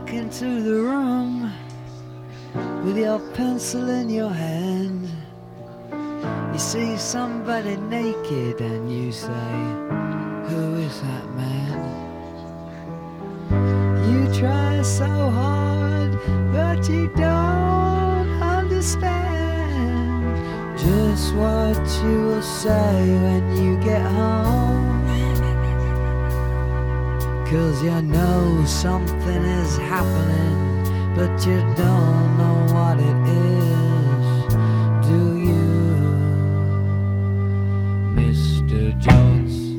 walk into the room with your pencil in your hand. You see somebody naked and you say, Who is that man? You try so hard, but you don't understand just what you will say when you get home. Cause you know something is happening, but you don't know what it is, do you, Mr. Jones?